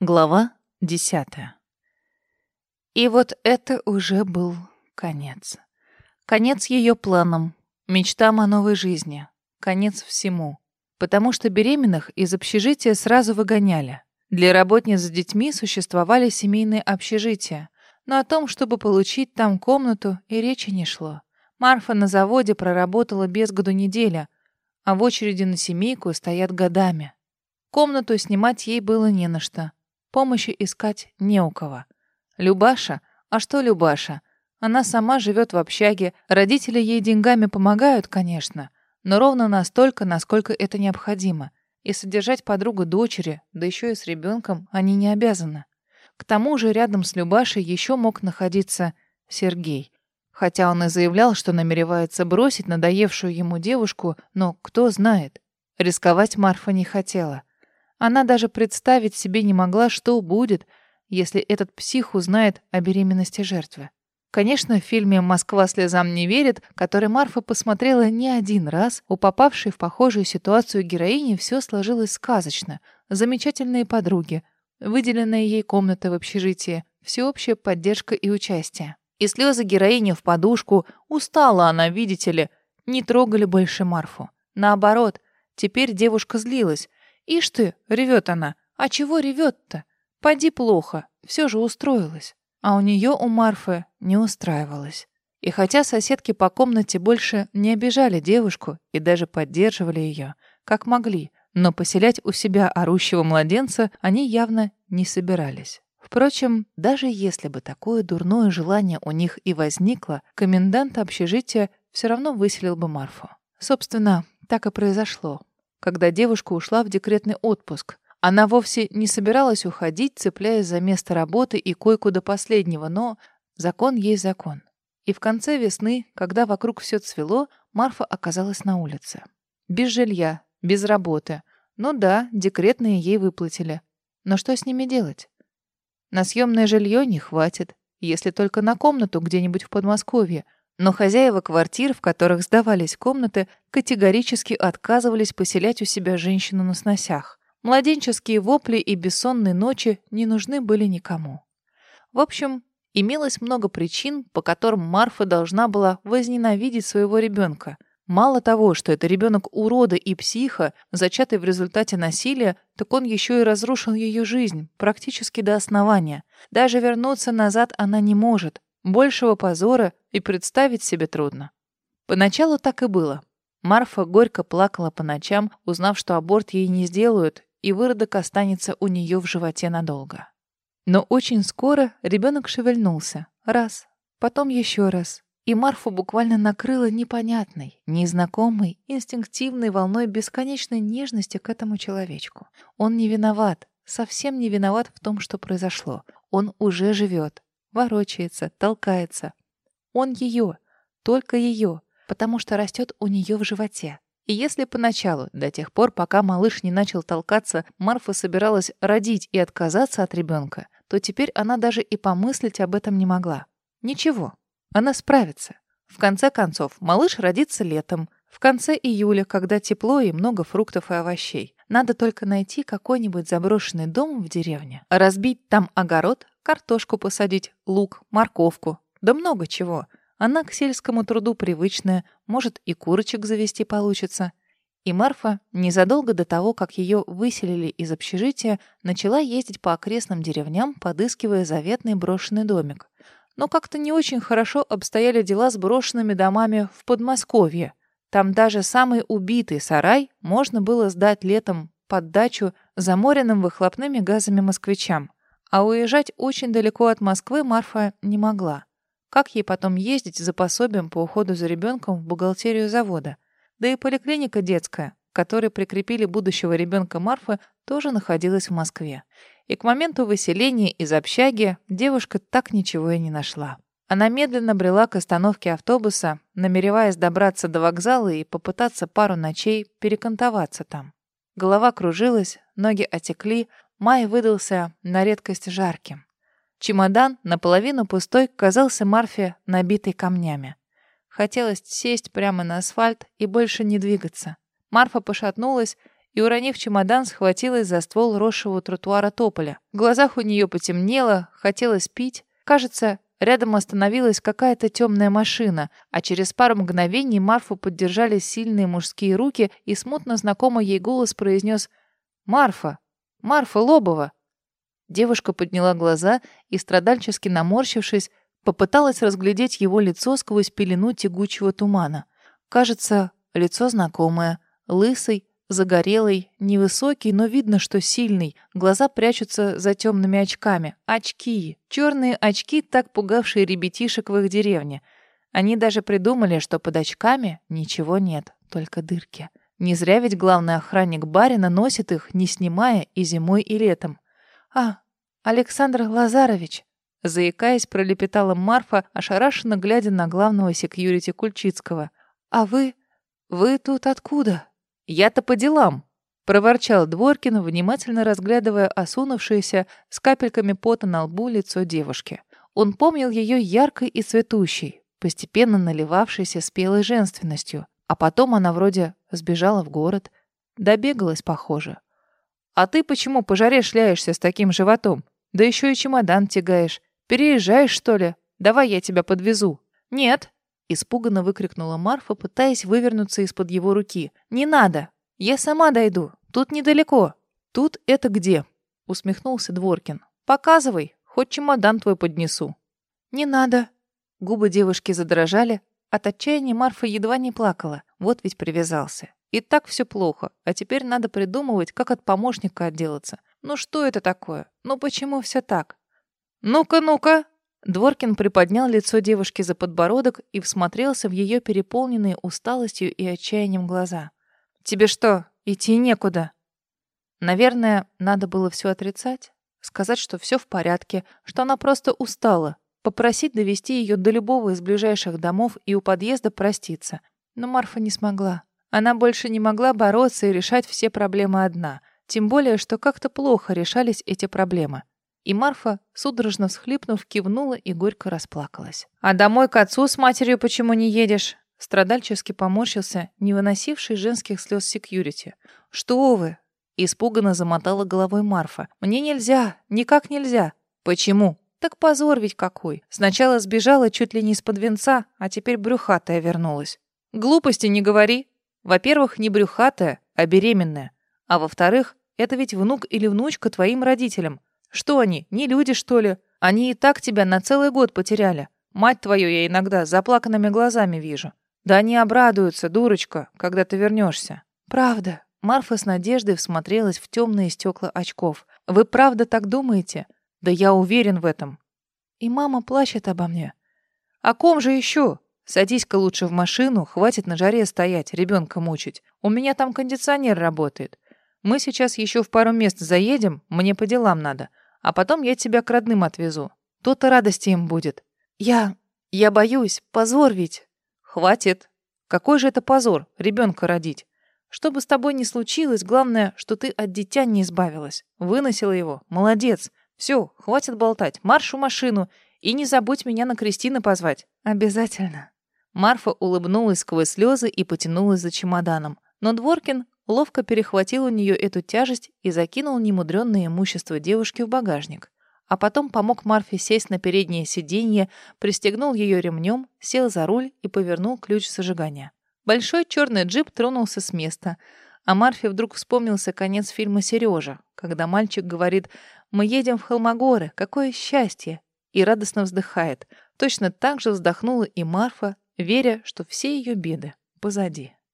Глава десятая. И вот это уже был конец. Конец ее планам, мечтам о новой жизни. Конец всему. Потому что беременных из общежития сразу выгоняли. Для работниц с детьми существовали семейные общежития. Но о том, чтобы получить там комнату, и речи не шло. Марфа на заводе проработала без году неделя, а в очереди на семейку стоят годами. Комнату снимать ей было не на что. Помощи искать не у кого. Любаша? А что Любаша? Она сама живет в общаге, родители ей деньгами помогают, конечно, но ровно настолько, насколько это необходимо. И содержать подругу дочери, да еще и с ребенком, они не обязаны. К тому же рядом с Любашей еще мог находиться Сергей. Хотя он и заявлял, что намеревается бросить надоевшую ему девушку, но кто знает. Рисковать Марфа не хотела. Она даже представить себе не могла, что будет, если этот псих узнает о беременности жертвы. Конечно, в фильме «Москва слезам не верит», который Марфа посмотрела не один раз, у попавшей в похожую ситуацию героини все сложилось сказочно. Замечательные подруги, выделенная ей комната в общежитии, всеобщая поддержка и участие. И слезы героини в подушку, устала она, видите ли, не трогали больше Марфу. Наоборот, теперь девушка злилась, Ишь ты, ревет она. А чего ревет-то? Поди плохо, все же устроилась. А у нее, у Марфы, не устраивалось. И хотя соседки по комнате больше не обижали девушку и даже поддерживали ее, как могли, но поселять у себя орущего младенца они явно не собирались. Впрочем, даже если бы такое дурное желание у них и возникло, комендант общежития все равно выселил бы Марфу. Собственно, так и произошло когда девушка ушла в декретный отпуск. Она вовсе не собиралась уходить, цепляясь за место работы и койку до последнего, но закон есть закон. И в конце весны, когда вокруг все цвело, Марфа оказалась на улице. Без жилья, без работы. Ну да, декретные ей выплатили. Но что с ними делать? На съемное жилье не хватит, если только на комнату где-нибудь в Подмосковье, но хозяева квартир, в которых сдавались комнаты, категорически отказывались поселять у себя женщину на сносях. Младенческие вопли и бессонные ночи не нужны были никому. В общем, имелось много причин, по которым Марфа должна была возненавидеть своего ребенка. Мало того, что это ребенок урода и психа, зачатый в результате насилия, так он еще и разрушил ее жизнь, практически до основания. Даже вернуться назад она не может. Большего позора и представить себе трудно. Поначалу так и было. Марфа горько плакала по ночам, узнав, что аборт ей не сделают, и выродок останется у нее в животе надолго. Но очень скоро ребенок шевельнулся. Раз, потом еще раз. И Марфу буквально накрыло непонятной, незнакомой, инстинктивной волной бесконечной нежности к этому человечку. Он не виноват, совсем не виноват в том, что произошло. Он уже живет, ворочается, толкается. Он ее, только ее, потому что растет у нее в животе. И если поначалу, до тех пор, пока малыш не начал толкаться, Марфа собиралась родить и отказаться от ребенка, то теперь она даже и помыслить об этом не могла. Ничего, она справится. В конце концов, малыш родится летом, в конце июля, когда тепло и много фруктов и овощей. Надо только найти какой-нибудь заброшенный дом в деревне, разбить там огород, Картошку посадить, лук, морковку, да много чего. Она к сельскому труду привычная, может и курочек завести получится. И Марфа, незадолго до того, как ее выселили из общежития, начала ездить по окрестным деревням, подыскивая заветный брошенный домик. Но как-то не очень хорошо обстояли дела с брошенными домами в Подмосковье. Там даже самый убитый сарай можно было сдать летом под дачу заморенным выхлопными газами москвичам. А уезжать очень далеко от Москвы Марфа не могла. Как ей потом ездить за пособием по уходу за ребенком в бухгалтерию завода? Да и поликлиника детская, к которой прикрепили будущего ребенка Марфы, тоже находилась в Москве. И к моменту выселения из общаги девушка так ничего и не нашла. Она медленно брела к остановке автобуса, намереваясь добраться до вокзала и попытаться пару ночей перекантоваться там. Голова кружилась, ноги отекли, Май выдался на редкость жарким. Чемодан, наполовину пустой, казался Марфе набитый камнями. Хотелось сесть прямо на асфальт и больше не двигаться. Марфа пошатнулась и, уронив чемодан, схватилась за ствол росшего тротуара тополя. В глазах у нее потемнело, хотелось пить. Кажется, рядом остановилась какая-то темная машина, а через пару мгновений Марфу поддержали сильные мужские руки, и смутно знакомый ей голос произнес «Марфа! Марфа Лобова!» Девушка подняла глаза и, страдальчески наморщившись, попыталась разглядеть его лицо сквозь пелену тягучего тумана. Кажется, лицо знакомое, лысый, Загорелый, невысокий, но видно, что сильный. Глаза прячутся за темными очками. Очки. Черные очки, так пугавшие ребятишек в их деревне. Они даже придумали, что под очками ничего нет, только дырки. Не зря ведь главный охранник барина носит их, не снимая и зимой, и летом. «А, Александр Лазарович!» Заикаясь, пролепетала Марфа, ошарашенно глядя на главного секьюрити Кульчицкого. «А вы... вы тут откуда?» «Я-то по делам», — проворчал Дворкин, внимательно разглядывая осунувшееся с капельками пота на лбу лицо девушки. Он помнил ее яркой и цветущей, постепенно наливавшейся спелой женственностью, а потом она вроде сбежала в город. Добегалась, похоже. «А ты почему по жаре шляешься с таким животом? Да еще и чемодан тягаешь. Переезжаешь, что ли? Давай я тебя подвезу». «Нет», Испуганно выкрикнула Марфа, пытаясь вывернуться из-под его руки. «Не надо! Я сама дойду! Тут недалеко!» «Тут это где?» — усмехнулся Дворкин. «Показывай, хоть чемодан твой поднесу». «Не надо!» Губы девушки задрожали. От отчаяния Марфа едва не плакала. Вот ведь привязался. И так все плохо. А теперь надо придумывать, как от помощника отделаться. Ну что это такое? Ну почему все так? «Ну-ка, ну-ка!» Дворкин приподнял лицо девушки за подбородок и всмотрелся в ее переполненные усталостью и отчаянием глаза. «Тебе что, идти некуда?» Наверное, надо было все отрицать, сказать, что все в порядке, что она просто устала, попросить довести ее до любого из ближайших домов и у подъезда проститься. Но Марфа не смогла. Она больше не могла бороться и решать все проблемы одна, тем более, что как-то плохо решались эти проблемы. И Марфа, судорожно всхлипнув, кивнула и горько расплакалась. «А домой к отцу с матерью почему не едешь?» Страдальчески поморщился, не выносивший женских слез секьюрити. «Что вы?» Испуганно замотала головой Марфа. «Мне нельзя, никак нельзя». «Почему?» «Так позор ведь какой. Сначала сбежала чуть ли не из-под венца, а теперь брюхатая вернулась». «Глупости не говори. Во-первых, не брюхатая, а беременная. А во-вторых, это ведь внук или внучка твоим родителям. Что они, не люди, что ли? Они и так тебя на целый год потеряли. Мать твою я иногда заплаканными глазами вижу. Да они обрадуются, дурочка, когда ты вернешься. Правда. Марфа с надеждой всмотрелась в темные стекла очков. Вы правда так думаете? Да я уверен в этом. И мама плачет обо мне. О ком же еще? Садись-ка лучше в машину, хватит на жаре стоять, ребенка мучить. У меня там кондиционер работает. Мы сейчас еще в пару мест заедем, мне по делам надо а потом я тебя к родным отвезу. То-то радости им будет. Я... я боюсь, позор ведь. Хватит. Какой же это позор, ребенка родить? Что бы с тобой ни случилось, главное, что ты от дитя не избавилась. Выносила его. Молодец. Все, хватит болтать. Марш в машину. И не забудь меня на Кристины позвать. Обязательно. Марфа улыбнулась сквозь слезы и потянулась за чемоданом. Но Дворкин ловко перехватил у нее эту тяжесть и закинул немудренное имущество девушки в багажник. А потом помог Марфе сесть на переднее сиденье, пристегнул ее ремнем, сел за руль и повернул ключ зажигания. Большой черный джип тронулся с места, а Марфе вдруг вспомнился конец фильма «Сережа», когда мальчик говорит «Мы едем в Холмогоры, какое счастье!» и радостно вздыхает. Точно так же вздохнула и Марфа, веря, что все ее беды позади.